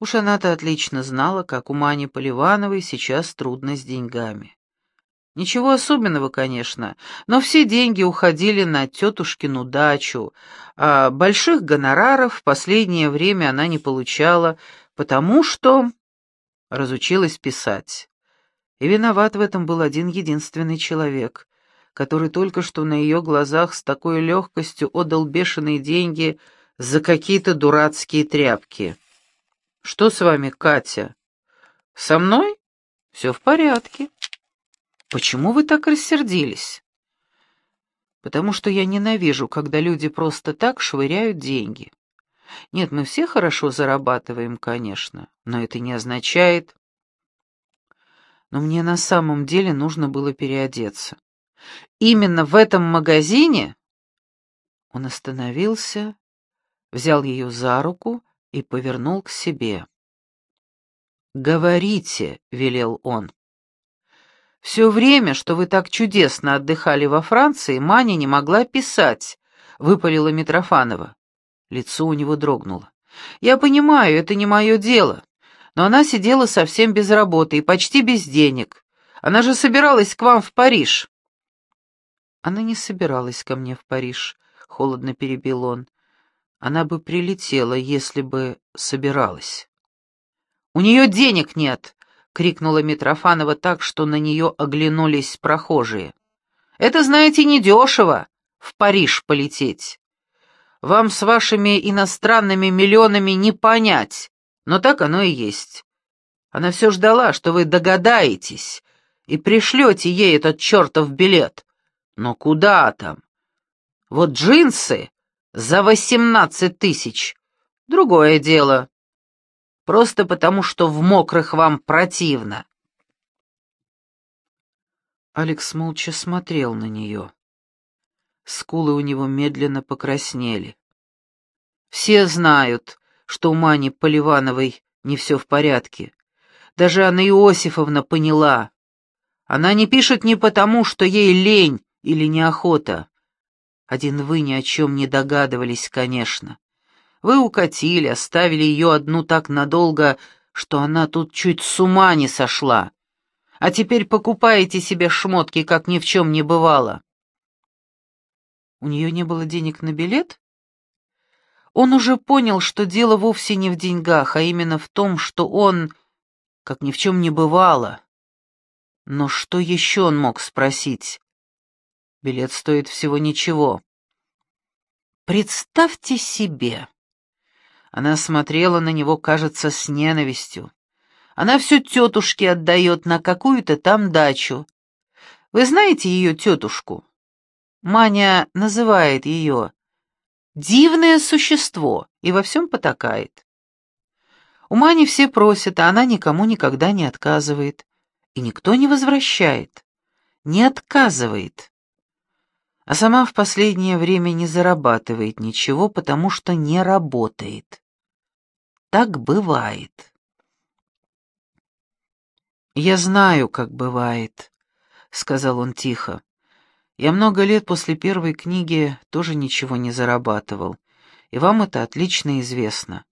Уж она-то отлично знала, как у Мани Поливановой сейчас трудно с деньгами. Ничего особенного, конечно, но все деньги уходили на тетушкину дачу, а больших гонораров в последнее время она не получала, потому что разучилась писать. И виноват в этом был один единственный человек, который только что на ее глазах с такой легкостью отдал бешеные деньги за какие-то дурацкие тряпки. «Что с вами, Катя?» «Со мной? Все в порядке». «Почему вы так рассердились?» «Потому что я ненавижу, когда люди просто так швыряют деньги. Нет, мы все хорошо зарабатываем, конечно, но это не означает...» Но мне на самом деле нужно было переодеться. Именно в этом магазине он остановился, взял ее за руку и повернул к себе. «Говорите», — велел он. «Все время, что вы так чудесно отдыхали во Франции, Маня не могла писать», — выпалила Митрофанова. Лицо у него дрогнуло. «Я понимаю, это не мое дело, но она сидела совсем без работы и почти без денег. Она же собиралась к вам в Париж». «Она не собиралась ко мне в Париж», — холодно перебил он. «Она бы прилетела, если бы собиралась». «У нее денег нет!» — крикнула Митрофанова так, что на нее оглянулись прохожие. «Это, знаете, недешево — в Париж полететь. Вам с вашими иностранными миллионами не понять, но так оно и есть. Она все ждала, что вы догадаетесь и пришлете ей этот чертов билет. Но куда там? Вот джинсы за восемнадцать тысяч. Другое дело. Просто потому, что в мокрых вам противно. Алекс молча смотрел на нее. Скулы у него медленно покраснели. Все знают, что у Мани Поливановой не все в порядке. Даже Анна Иосифовна поняла. Она не пишет не потому, что ей лень или неохота. Один вы ни о чем не догадывались, конечно. Вы укатили, оставили ее одну так надолго, что она тут чуть с ума не сошла. А теперь покупаете себе шмотки, как ни в чем не бывало. У нее не было денег на билет? Он уже понял, что дело вовсе не в деньгах, а именно в том, что он, как ни в чем не бывало. Но что еще он мог спросить? Билет стоит всего ничего. Представьте себе. Она смотрела на него, кажется, с ненавистью. Она все тетушке отдает на какую-то там дачу. Вы знаете ее тетушку? Маня называет ее Дивное существо и во всем потакает. У Мани все просят, а она никому никогда не отказывает. И никто не возвращает, не отказывает. А сама в последнее время не зарабатывает ничего, потому что не работает. Так бывает. «Я знаю, как бывает», — сказал он тихо. Я много лет после первой книги тоже ничего не зарабатывал, и вам это отлично известно.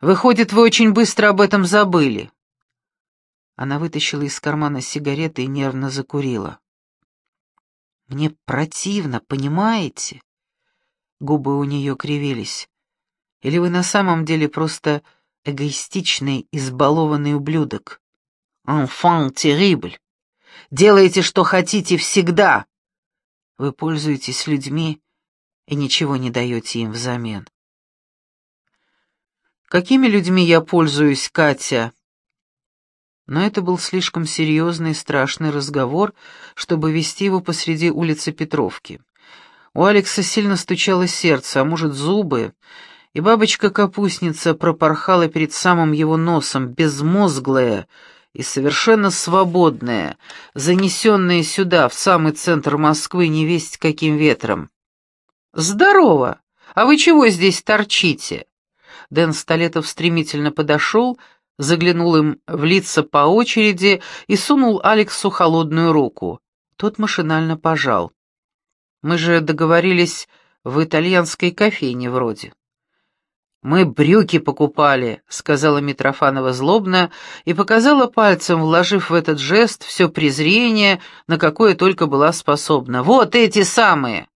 Выходит, вы очень быстро об этом забыли. Она вытащила из кармана сигареты и нервно закурила. Мне противно, понимаете? Губы у нее кривились. Или вы на самом деле просто эгоистичный, избалованный ублюдок? Enfant terrible. Делаете, что хотите всегда. Вы пользуетесь людьми и ничего не даете им взамен. Какими людьми я пользуюсь, Катя? Но это был слишком серьезный и страшный разговор, чтобы вести его посреди улицы Петровки. У Алекса сильно стучало сердце, а может, зубы, и бабочка-капустница пропорхала перед самым его носом, безмозглая, и совершенно свободная, занесенная сюда, в самый центр Москвы, не весть каким ветром. «Здорово! А вы чего здесь торчите?» Дэн Столетов стремительно подошел, заглянул им в лица по очереди и сунул Алексу холодную руку. Тот машинально пожал. «Мы же договорились в итальянской кофейне вроде». «Мы брюки покупали», — сказала Митрофанова злобно и показала пальцем, вложив в этот жест все презрение, на какое только была способна. «Вот эти самые!»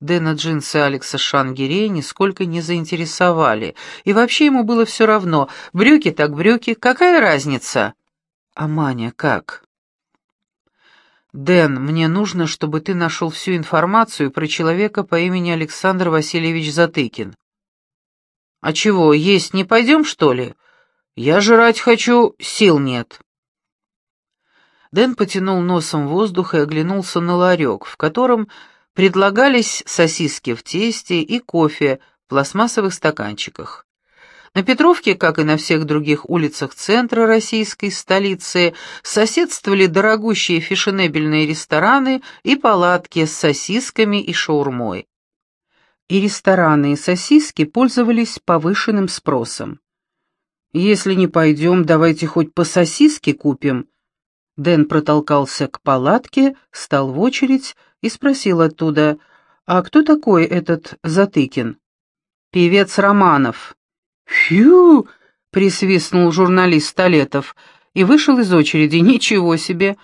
Дэна джинсы Алекса Шангирей нисколько не заинтересовали, и вообще ему было все равно, брюки так брюки, какая разница? А Маня как? «Дэн, мне нужно, чтобы ты нашел всю информацию про человека по имени Александр Васильевич Затыкин». «А чего, есть не пойдем, что ли? Я жрать хочу, сил нет». Дэн потянул носом воздух и оглянулся на ларек, в котором предлагались сосиски в тесте и кофе в пластмассовых стаканчиках. На Петровке, как и на всех других улицах центра российской столицы, соседствовали дорогущие фешенебельные рестораны и палатки с сосисками и шаурмой. И рестораны, и сосиски пользовались повышенным спросом. «Если не пойдем, давайте хоть по сосиске купим». Дэн протолкался к палатке, стал в очередь и спросил оттуда, «А кто такой этот Затыкин?» «Певец Романов». «Фью!» — присвистнул журналист Столетов и вышел из очереди. «Ничего себе!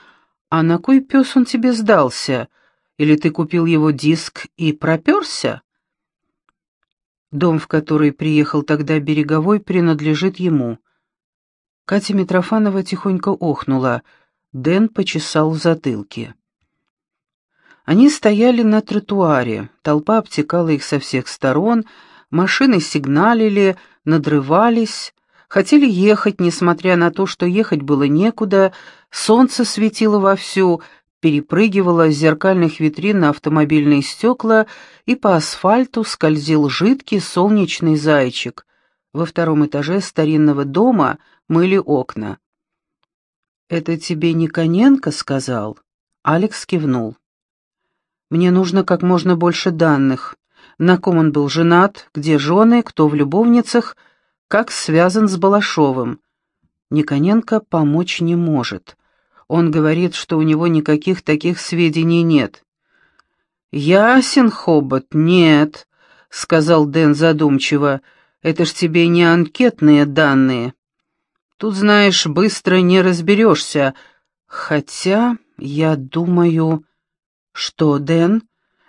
А на кой пес он тебе сдался? Или ты купил его диск и проперся?» Дом, в который приехал тогда Береговой, принадлежит ему. Катя Митрофанова тихонько охнула. Дэн почесал в затылке. Они стояли на тротуаре, толпа обтекала их со всех сторон, машины сигналили, надрывались, хотели ехать, несмотря на то, что ехать было некуда, солнце светило вовсю, перепрыгивало с зеркальных витрин на автомобильные стекла, и по асфальту скользил жидкий солнечный зайчик. Во втором этаже старинного дома мыли окна. «Это тебе Никоненко сказал?» Алекс кивнул. Мне нужно как можно больше данных. На ком он был женат, где жены, кто в любовницах, как связан с Балашовым. Никоненко помочь не может. Он говорит, что у него никаких таких сведений нет. «Ясен, Хобот, нет», — сказал Дэн задумчиво. «Это ж тебе не анкетные данные. Тут, знаешь, быстро не разберешься. Хотя, я думаю...» «Что, Дэн?»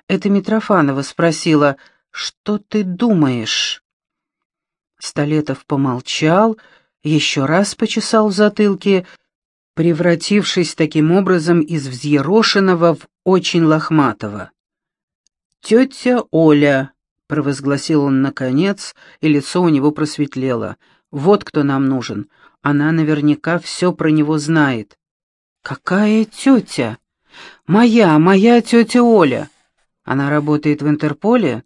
Это Митрофанова спросила. «Что ты думаешь?» Столетов помолчал, еще раз почесал в затылке, превратившись таким образом из взъерошенного в очень лохматого. «Тетя Оля», — провозгласил он наконец, и лицо у него просветлело. «Вот кто нам нужен. Она наверняка все про него знает». «Какая тетя?» «Моя, моя тетя Оля. Она работает в Интерполе?»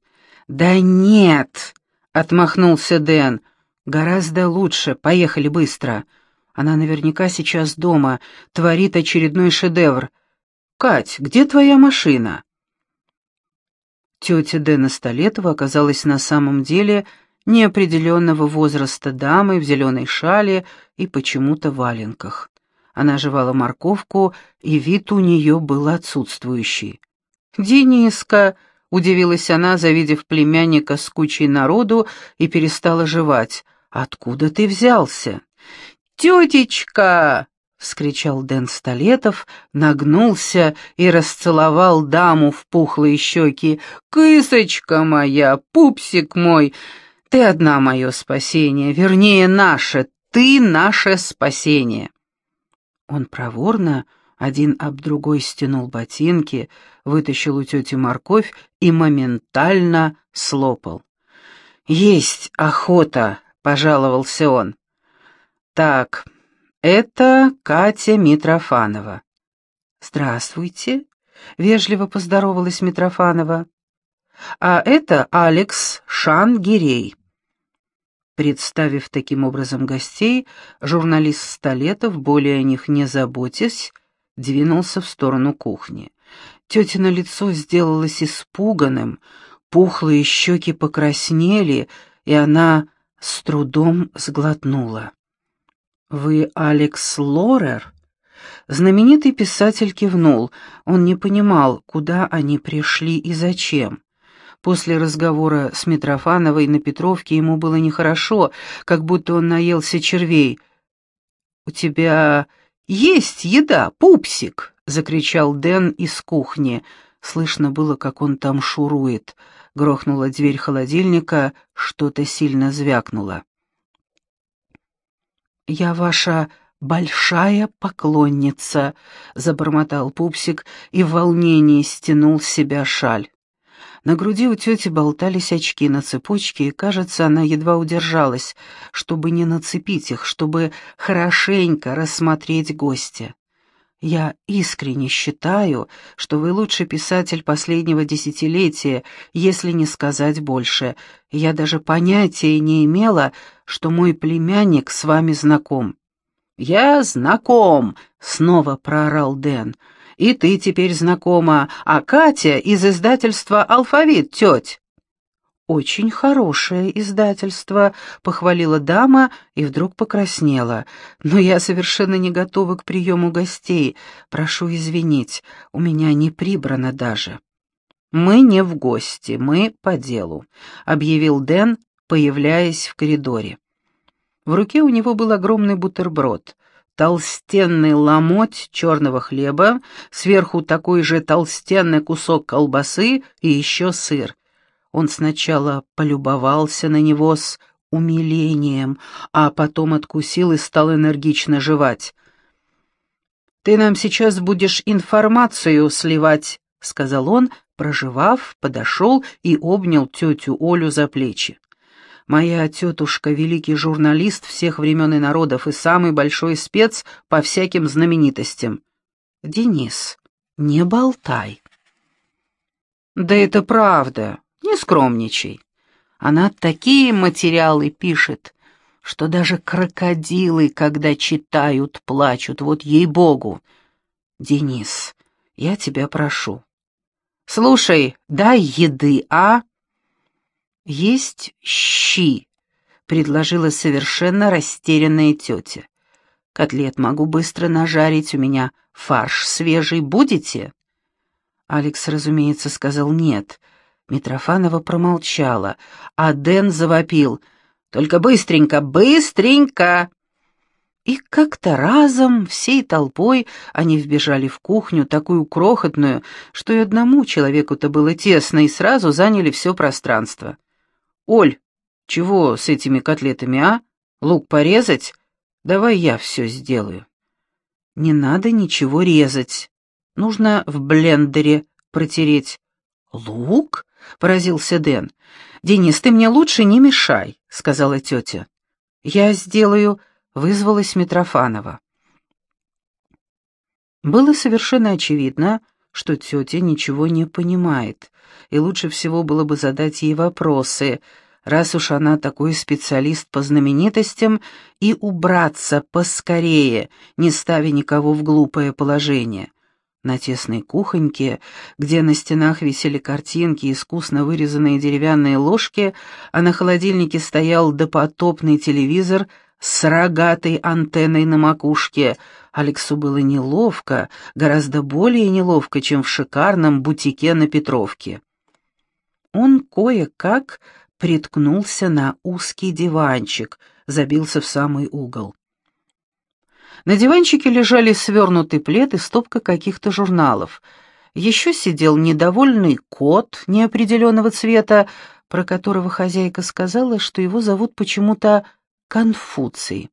«Да нет!» — отмахнулся Дэн. «Гораздо лучше. Поехали быстро. Она наверняка сейчас дома, творит очередной шедевр. Кать, где твоя машина?» Тетя Дэна Столетова оказалась на самом деле неопределенного возраста дамой в зеленой шале и почему-то валенках. Она жевала морковку, и вид у нее был отсутствующий. «Дениска!» — удивилась она, завидев племянника с кучей народу, и перестала жевать. «Откуда ты взялся?» «Тетечка!» — вскричал Дэн Столетов, нагнулся и расцеловал даму в пухлые щеки. «Кысочка моя, пупсик мой, ты одна мое спасение, вернее, наше, ты наше спасение!» Он проворно один об другой стянул ботинки, вытащил у тети морковь и моментально слопал. «Есть охота!» — пожаловался он. «Так, это Катя Митрофанова». «Здравствуйте», — вежливо поздоровалась Митрофанова. «А это Алекс Шан-Гирей». Представив таким образом гостей, журналист Столетов, более о них не заботясь, двинулся в сторону кухни. Тетино лицо сделалось испуганным, пухлые щеки покраснели, и она с трудом сглотнула. «Вы Алекс Лорер?» Знаменитый писатель кивнул. Он не понимал, куда они пришли и зачем. После разговора с Митрофановой на Петровке ему было нехорошо, как будто он наелся червей. «У тебя есть еда, пупсик!» — закричал Дэн из кухни. Слышно было, как он там шурует. Грохнула дверь холодильника, что-то сильно звякнуло. «Я ваша большая поклонница», — забормотал пупсик и в волнении стянул с себя шаль. На груди у тети болтались очки на цепочке, и, кажется, она едва удержалась, чтобы не нацепить их, чтобы хорошенько рассмотреть гостя. Я искренне считаю, что вы лучший писатель последнего десятилетия, если не сказать больше. Я даже понятия не имела, что мой племянник с вами знаком». «Я знаком», — снова проорал Дэн. «И ты теперь знакома, а Катя из издательства «Алфавит», теть». «Очень хорошее издательство», — похвалила дама и вдруг покраснела. «Но я совершенно не готова к приему гостей. Прошу извинить, у меня не прибрано даже». «Мы не в гости, мы по делу», — объявил Дэн, появляясь в коридоре. В руке у него был огромный бутерброд, толстенный ломоть черного хлеба, сверху такой же толстенный кусок колбасы и еще сыр. Он сначала полюбовался на него с умилением, а потом откусил и стал энергично жевать. «Ты нам сейчас будешь информацию сливать», — сказал он, проживав, подошел и обнял тетю Олю за плечи. «Моя тетушка — великий журналист всех времен и народов и самый большой спец по всяким знаменитостям». «Денис, не болтай». «Да это правда», не скромничай. Она такие материалы пишет, что даже крокодилы, когда читают, плачут. Вот ей-богу. Денис, я тебя прошу. Слушай, дай еды, а? Есть щи, предложила совершенно растерянная тетя. Котлет могу быстро нажарить, у меня фарш свежий, будете? Алекс, разумеется, сказал нет — Митрофанова промолчала, а Дэн завопил. «Только быстренько, быстренько!» И как-то разом, всей толпой, они вбежали в кухню, такую крохотную, что и одному человеку-то было тесно, и сразу заняли все пространство. «Оль, чего с этими котлетами, а? Лук порезать? Давай я все сделаю». «Не надо ничего резать. Нужно в блендере протереть». «Лук?» — поразился Дэн. «Денис, ты мне лучше не мешай», — сказала тетя. «Я сделаю», — вызвалась Митрофанова. Было совершенно очевидно, что тетя ничего не понимает, и лучше всего было бы задать ей вопросы, раз уж она такой специалист по знаменитостям, и убраться поскорее, не ставя никого в глупое положение. На тесной кухоньке, где на стенах висели картинки, искусно вырезанные деревянные ложки, а на холодильнике стоял допотопный телевизор с рогатой антенной на макушке, Алексу было неловко, гораздо более неловко, чем в шикарном бутике на Петровке. Он кое-как приткнулся на узкий диванчик, забился в самый угол. На диванчике лежали свернутый плед и стопка каких-то журналов. Еще сидел недовольный кот неопределенного цвета, про которого хозяйка сказала, что его зовут почему-то Конфуций.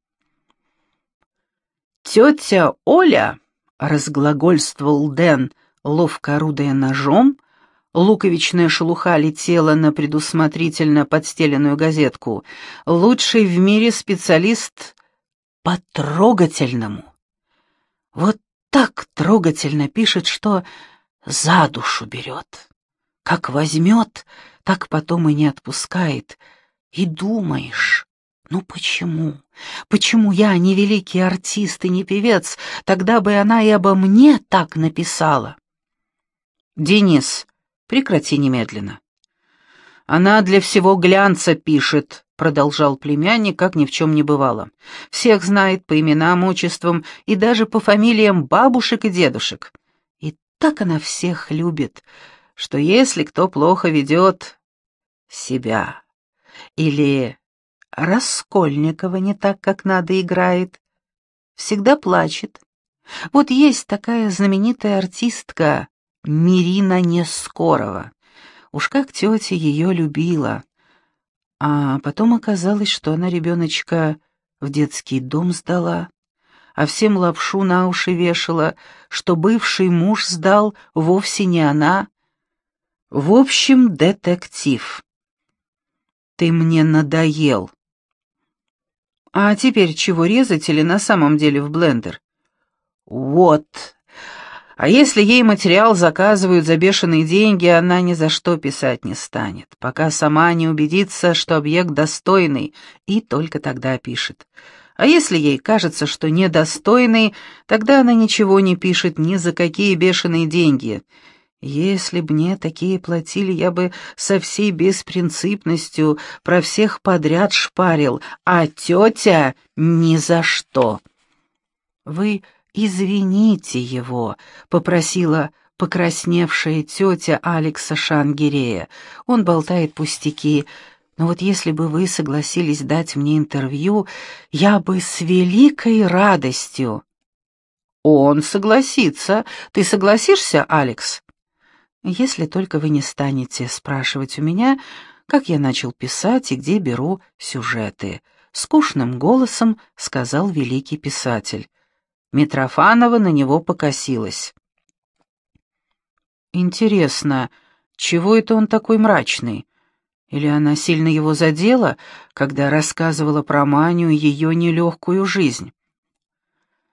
«Тетя Оля», — разглагольствовал Дэн, ловко орудуя ножом, луковичная шелуха летела на предусмотрительно подстеленную газетку, «лучший в мире специалист по-трогательному. Вот так трогательно пишет, что за душу берет. Как возьмет, так потом и не отпускает. И думаешь, ну почему? Почему я не великий артист и не певец? Тогда бы она и обо мне так написала. Денис, прекрати немедленно. Она для всего глянца пишет, — продолжал племянник, как ни в чем не бывало. «Всех знает по именам, отчествам и даже по фамилиям бабушек и дедушек. И так она всех любит. что если кто плохо ведет себя или Раскольникова не так, как надо играет, всегда плачет. Вот есть такая знаменитая артистка Мирина Нескорова. Уж как тетя ее любила. А потом оказалось, что она ребеночка в детский дом сдала, а всем лапшу на уши вешала, что бывший муж сдал вовсе не она. В общем, детектив. Ты мне надоел. А теперь чего резать или на самом деле в блендер? Вот. А если ей материал заказывают за бешеные деньги, она ни за что писать не станет, пока сама не убедится, что объект достойный, и только тогда пишет. А если ей кажется, что недостойный, тогда она ничего не пишет ни за какие бешеные деньги. Если б мне такие платили, я бы со всей беспринципностью про всех подряд шпарил, а тетя ни за что. Вы «Извините его», — попросила покрасневшая тетя Алекса Шангирея. «Он болтает пустяки, но вот если бы вы согласились дать мне интервью, я бы с великой радостью...» «Он согласится. Ты согласишься, Алекс?» «Если только вы не станете спрашивать у меня, как я начал писать и где беру сюжеты», — скучным голосом сказал великий писатель. Митрофанова на него покосилась. «Интересно, чего это он такой мрачный? Или она сильно его задела, когда рассказывала про Маню и ее нелегкую жизнь?»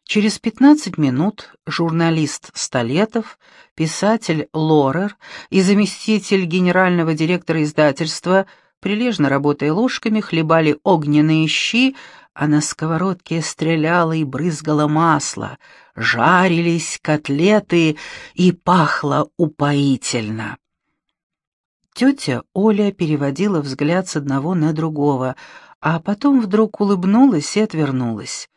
Через пятнадцать минут журналист Столетов, писатель Лорер и заместитель генерального директора издательства, прилежно работая ложками, хлебали огненные щи, а на сковородке стреляло и брызгало масло, жарились котлеты и пахло упоительно. Тетя Оля переводила взгляд с одного на другого, а потом вдруг улыбнулась и отвернулась.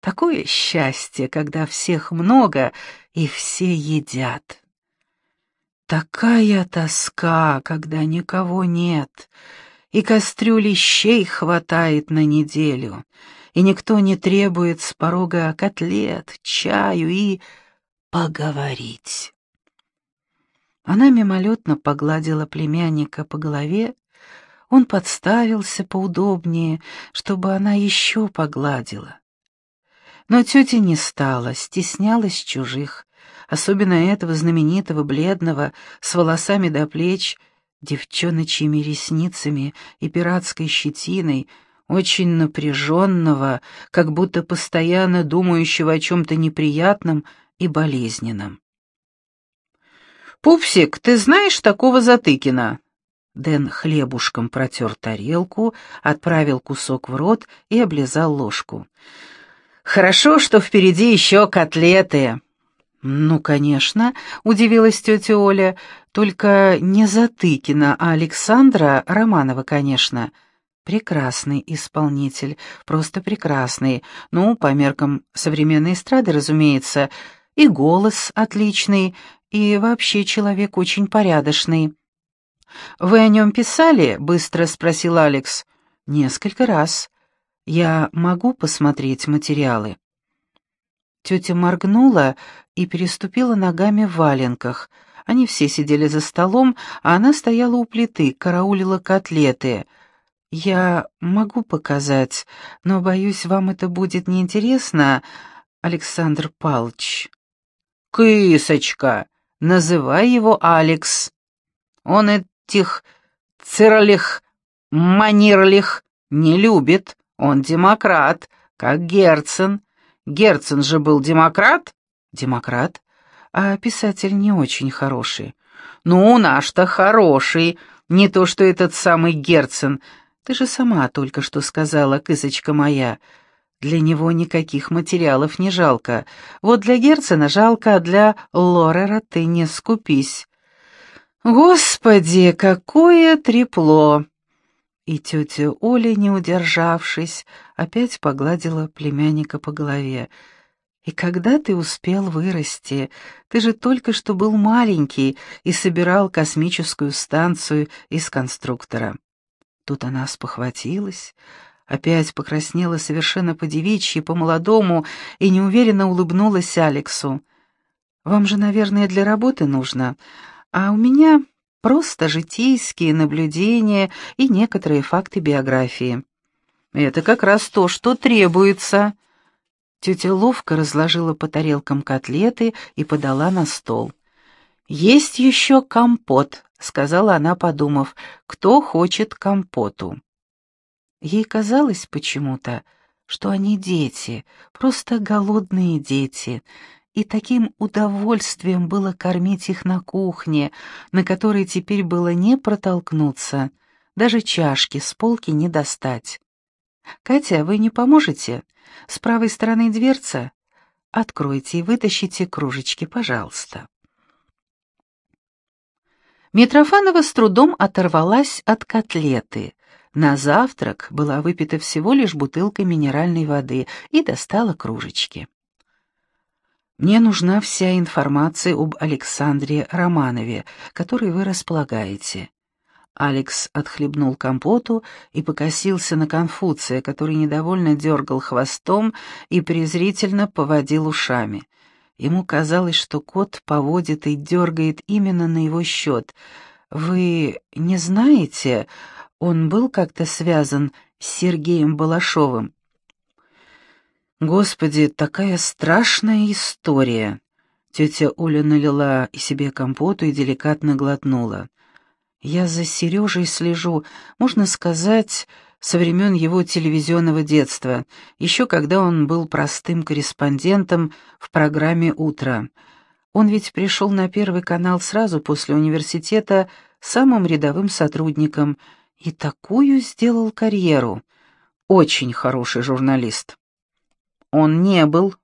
Такое счастье, когда всех много и все едят. Такая тоска, когда никого нет, и кастрюли щей хватает на неделю, и никто не требует с порога котлет, чаю и поговорить. Она мимолетно погладила племянника по голове, он подставился поудобнее, чтобы она еще погладила. Но тетя не стала, стеснялась чужих, особенно этого знаменитого бледного, с волосами до плеч, девчоночьими ресницами и пиратской щетиной, очень напряженного, как будто постоянно думающего о чем-то неприятном и болезненном. «Пупсик, ты знаешь такого Затыкина?» Дэн хлебушком протер тарелку, отправил кусок в рот и облизал ложку. «Хорошо, что впереди еще котлеты». «Ну, конечно», — удивилась тетя Оля, — «только не Затыкина, а Александра Романова, конечно». Прекрасный исполнитель, просто прекрасный. Ну, по меркам современной эстрады, разумеется, и голос отличный, и вообще человек очень порядочный. «Вы о нем писали?» — быстро спросил Алекс. «Несколько раз. Я могу посмотреть материалы?» Тетя моргнула и переступила ногами в валенках. Они все сидели за столом, а она стояла у плиты, караулила котлеты. «Я могу показать, но, боюсь, вам это будет неинтересно, Александр Палч». «Кысочка! Называй его Алекс. Он этих цирлих, манирлих не любит, он демократ, как Герцен». Герцен же был демократ? Демократ? А писатель не очень хороший. Ну, наш-то хороший, не то что этот самый Герцен. Ты же сама только что сказала, кысочка моя. Для него никаких материалов не жалко. Вот для Герцена жалко, а для Лорера ты не скупись. Господи, какое трепло! И тетя Оля, не удержавшись, опять погладила племянника по голове. И когда ты успел вырасти? Ты же только что был маленький и собирал космическую станцию из конструктора. Тут она спохватилась, опять покраснела совершенно по-девичьи, по-молодому и неуверенно улыбнулась Алексу. «Вам же, наверное, для работы нужно, а у меня просто житейские наблюдения и некоторые факты биографии». «Это как раз то, что требуется», Тетя ловко разложила по тарелкам котлеты и подала на стол. «Есть еще компот», — сказала она, подумав, — «кто хочет компоту?» Ей казалось почему-то, что они дети, просто голодные дети, и таким удовольствием было кормить их на кухне, на которой теперь было не протолкнуться, даже чашки с полки не достать. «Катя, вы не поможете? С правой стороны дверца. Откройте и вытащите кружечки, пожалуйста». Митрофанова с трудом оторвалась от котлеты. На завтрак была выпита всего лишь бутылка минеральной воды и достала кружечки. «Мне нужна вся информация об Александре Романове, которой вы располагаете. Алекс отхлебнул компоту и покосился на Конфуция, который недовольно дергал хвостом и презрительно поводил ушами. Ему казалось, что кот поводит и дергает именно на его счет. «Вы не знаете, он был как-то связан с Сергеем Балашовым?» «Господи, такая страшная история!» Тетя Оля налила себе компоту и деликатно глотнула. Я за Сережей слежу, можно сказать, со времен его телевизионного детства, еще когда он был простым корреспондентом в программе «Утро». Он ведь пришел на Первый канал сразу после университета самым рядовым сотрудником и такую сделал карьеру. Очень хороший журналист. Он не был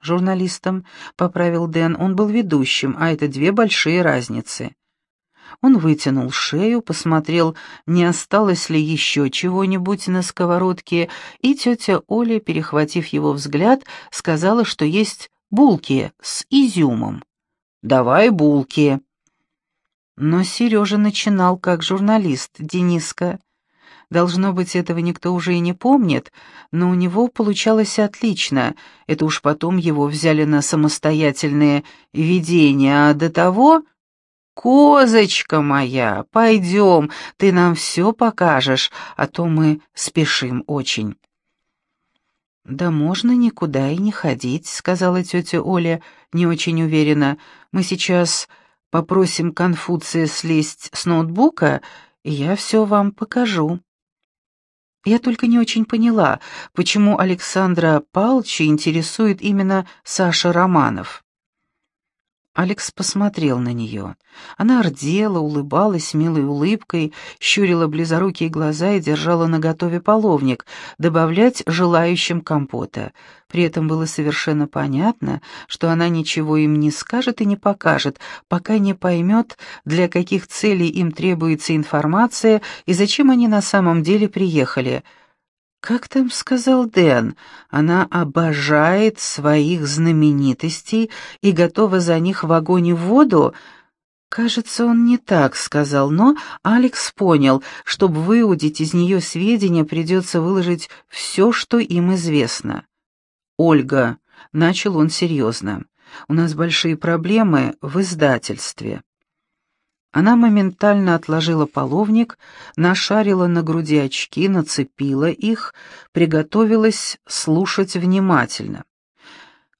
журналистом, поправил Дэн, он был ведущим, а это две большие разницы. Он вытянул шею, посмотрел, не осталось ли еще чего-нибудь на сковородке, и тетя Оля, перехватив его взгляд, сказала, что есть булки с изюмом. «Давай булки». Но Сережа начинал как журналист, Дениска. Должно быть, этого никто уже и не помнит, но у него получалось отлично. Это уж потом его взяли на самостоятельные видения, а до того «Козочка моя, пойдем, ты нам все покажешь, а то мы спешим очень». «Да можно никуда и не ходить», — сказала тетя Оля, не очень уверенно. «Мы сейчас попросим Конфуция слезть с ноутбука, и я все вам покажу». Я только не очень поняла, почему Александра Павловича интересует именно Саша Романов. Алекс посмотрел на нее. Она рдела, улыбалась милой улыбкой, щурила близорукие глаза и держала наготове половник, добавлять желающим компота. При этом было совершенно понятно, что она ничего им не скажет и не покажет, пока не поймет, для каких целей им требуется информация и зачем они на самом деле приехали — как там сказал Дэн, она обожает своих знаменитостей и готова за них в огонь и в воду? Кажется, он не так сказал, но Алекс понял, чтобы выудить из нее сведения, придется выложить все, что им известно. «Ольга», — начал он серьезно, — «у нас большие проблемы в издательстве». Она моментально отложила половник, нашарила на груди очки, нацепила их, приготовилась слушать внимательно.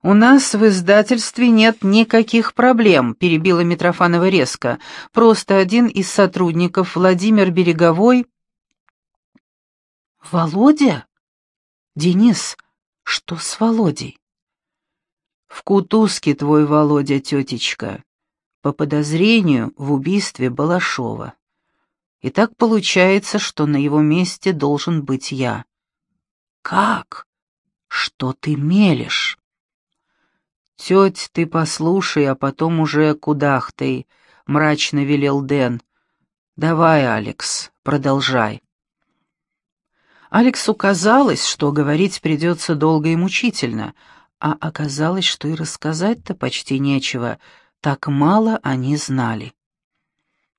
«У нас в издательстве нет никаких проблем», — перебила Митрофанова резко. «Просто один из сотрудников, Владимир Береговой...» «Володя? Денис, что с Володей?» «В кутузке твой Володя, тетечка по подозрению в убийстве Балашова. И так получается, что на его месте должен быть я. Как? Что ты мелешь? Теть, ты послушай, а потом уже кудахтай, — мрачно велел Дэн. Давай, Алекс, продолжай. Алексу казалось, что говорить придется долго и мучительно, А оказалось, что и рассказать-то почти нечего, так мало они знали.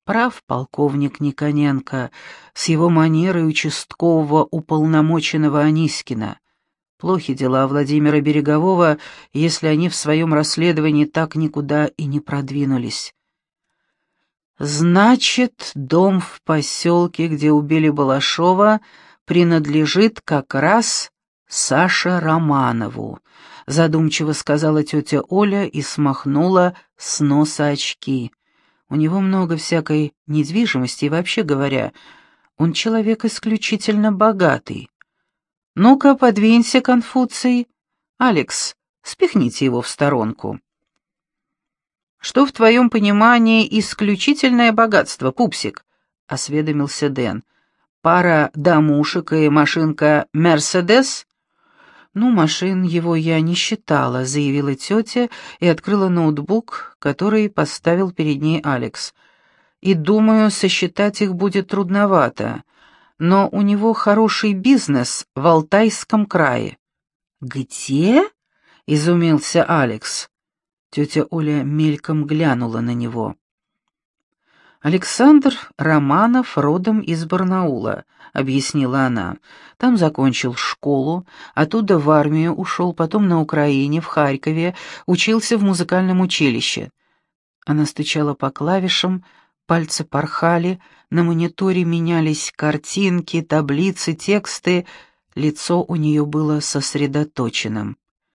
Прав полковник Никоненко с его манерой участкового уполномоченного Анискина. Плохи дела Владимира Берегового, если они в своем расследовании так никуда и не продвинулись. Значит, дом в поселке, где убили Балашова, принадлежит как раз Саше Романову, задумчиво сказала тетя Оля и смахнула с носа очки. У него много всякой недвижимости, и вообще говоря, он человек исключительно богатый. «Ну-ка, подвинься, Конфуций. Алекс, спихните его в сторонку». «Что в твоем понимании исключительное богатство, пупсик?» — осведомился Дэн. «Пара домушек и машинка «Мерседес»?» «Ну, машин его я не считала», — заявила тетя и открыла ноутбук, который поставил перед ней Алекс. «И думаю, сосчитать их будет трудновато но у него хороший бизнес в Алтайском крае». «Где?» — изумился Алекс. Тетя Оля мельком глянула на него. «Александр Романов родом из Барнаула», — объяснила она. «Там закончил школу, оттуда в армию ушел, потом на Украине, в Харькове, учился в музыкальном училище». Она стучала по клавишам, Пальцы порхали, на мониторе менялись картинки, таблицы, тексты, лицо у нее было сосредоточенным.